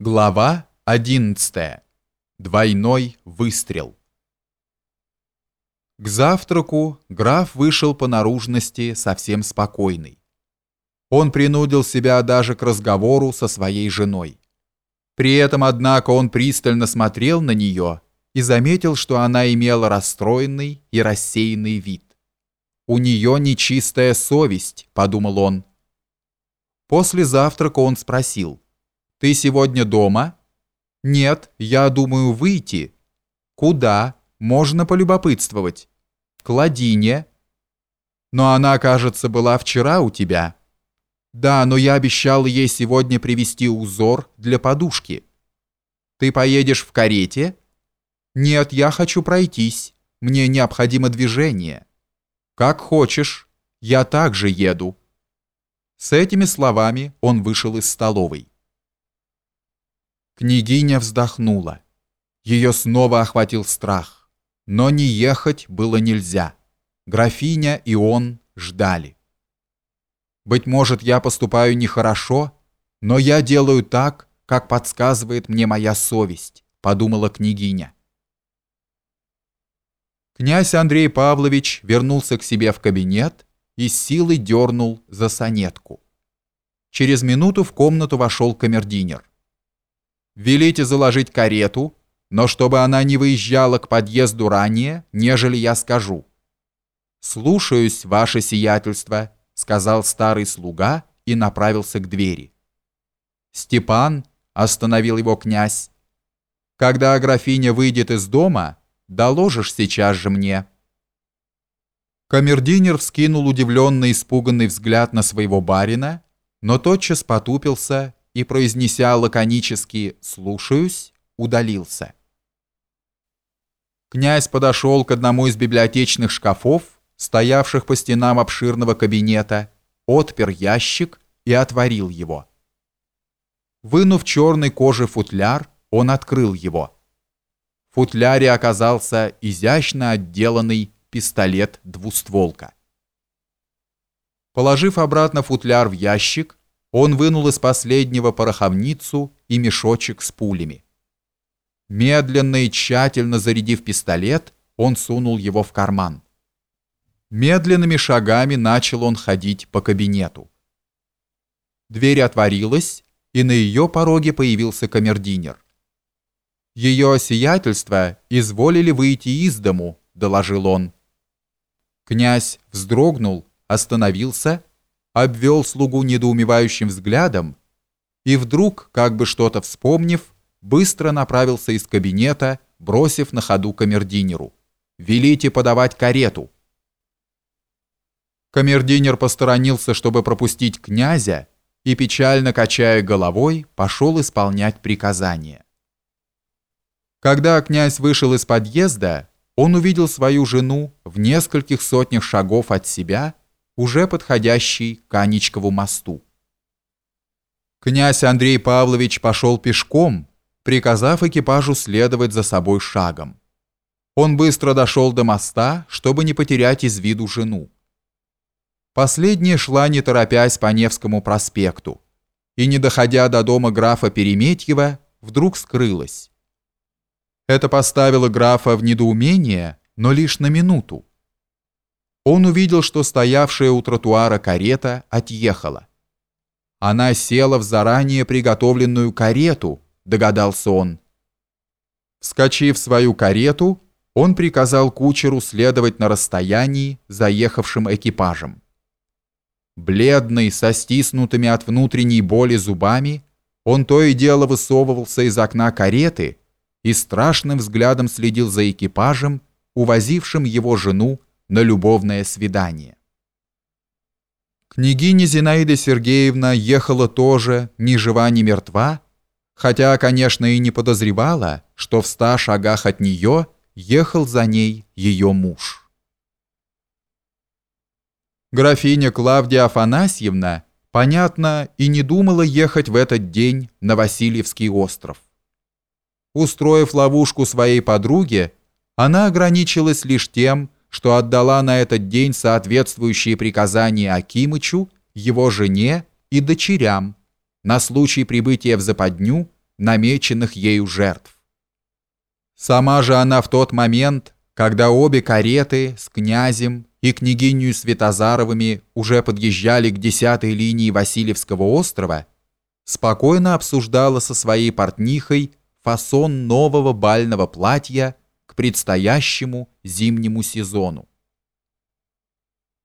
Глава 11. Двойной выстрел. К завтраку граф вышел по наружности совсем спокойный. Он принудил себя даже к разговору со своей женой. При этом, однако, он пристально смотрел на нее и заметил, что она имела расстроенный и рассеянный вид. «У нее нечистая совесть», — подумал он. После завтрака он спросил — ты сегодня дома? Нет, я думаю выйти. Куда? Можно полюбопытствовать. К Ладине. Но она, кажется, была вчера у тебя. Да, но я обещал ей сегодня привезти узор для подушки. Ты поедешь в карете? Нет, я хочу пройтись. Мне необходимо движение. Как хочешь. Я также еду. С этими словами он вышел из столовой. Княгиня вздохнула. Ее снова охватил страх. Но не ехать было нельзя. Графиня и он ждали. Быть может, я поступаю нехорошо, но я делаю так, как подсказывает мне моя совесть, подумала княгиня. Князь Андрей Павлович вернулся к себе в кабинет и силой дернул за сонетку. Через минуту в комнату вошел камердинер. Велите заложить карету, но чтобы она не выезжала к подъезду ранее, нежели я скажу. «Слушаюсь, ваше сиятельство», — сказал старый слуга и направился к двери. «Степан», — остановил его князь, — «когда графиня выйдет из дома, доложишь сейчас же мне». Камердинер вскинул удивленный испуганный взгляд на своего барина, но тотчас потупился и, произнеся лаконически «слушаюсь», удалился. Князь подошел к одному из библиотечных шкафов, стоявших по стенам обширного кабинета, отпер ящик и отворил его. Вынув черный кожи футляр, он открыл его. В футляре оказался изящно отделанный пистолет-двустволка. Положив обратно футляр в ящик, он вынул из последнего пороховницу и мешочек с пулями. Медленно и тщательно зарядив пистолет, он сунул его в карман. Медленными шагами начал он ходить по кабинету. Дверь отворилась, и на ее пороге появился камердинер. «Ее сиятельство изволили выйти из дому», — доложил он. Князь вздрогнул, остановился обвел слугу недоумевающим взглядом и вдруг, как бы что-то вспомнив, быстро направился из кабинета, бросив на ходу камердинеру. «Велите подавать карету!» Камердинер посторонился, чтобы пропустить князя, и, печально качая головой, пошел исполнять приказание. Когда князь вышел из подъезда, он увидел свою жену в нескольких сотнях шагов от себя уже подходящий к Анечкову мосту. Князь Андрей Павлович пошел пешком, приказав экипажу следовать за собой шагом. Он быстро дошел до моста, чтобы не потерять из виду жену. Последняя шла не торопясь по Невскому проспекту и, не доходя до дома графа Переметьева, вдруг скрылась. Это поставило графа в недоумение, но лишь на минуту он увидел, что стоявшая у тротуара карета отъехала. Она села в заранее приготовленную карету, догадался он. Вскочив в свою карету, он приказал кучеру следовать на расстоянии заехавшим экипажем. Бледный, со стиснутыми от внутренней боли зубами, он то и дело высовывался из окна кареты и страшным взглядом следил за экипажем, увозившим его жену на любовное свидание. Княгиня Зинаида Сергеевна ехала тоже ни жива, ни мертва, хотя, конечно, и не подозревала, что в ста шагах от нее ехал за ней ее муж. Графиня Клавдия Афанасьевна, понятно, и не думала ехать в этот день на Васильевский остров. Устроив ловушку своей подруге, она ограничилась лишь тем, что отдала на этот день соответствующие приказания Акимычу, его жене и дочерям на случай прибытия в западню намеченных ею жертв. Сама же она в тот момент, когда обе кареты с князем и княгинью Светозаровыми уже подъезжали к десятой линии Васильевского острова, спокойно обсуждала со своей портнихой фасон нового бального платья предстоящему зимнему сезону.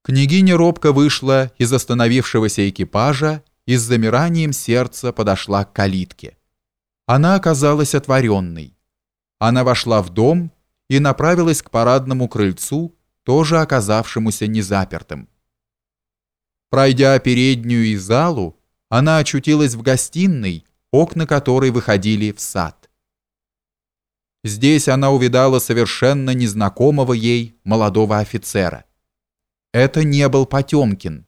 Княгиня робко вышла из остановившегося экипажа и с замиранием сердца подошла к калитке. Она оказалась отворенной. Она вошла в дом и направилась к парадному крыльцу, тоже оказавшемуся незапертым. Пройдя переднюю и залу, она очутилась в гостиной, окна которой выходили в сад. Здесь она увидала совершенно незнакомого ей молодого офицера. Это не был Потемкин,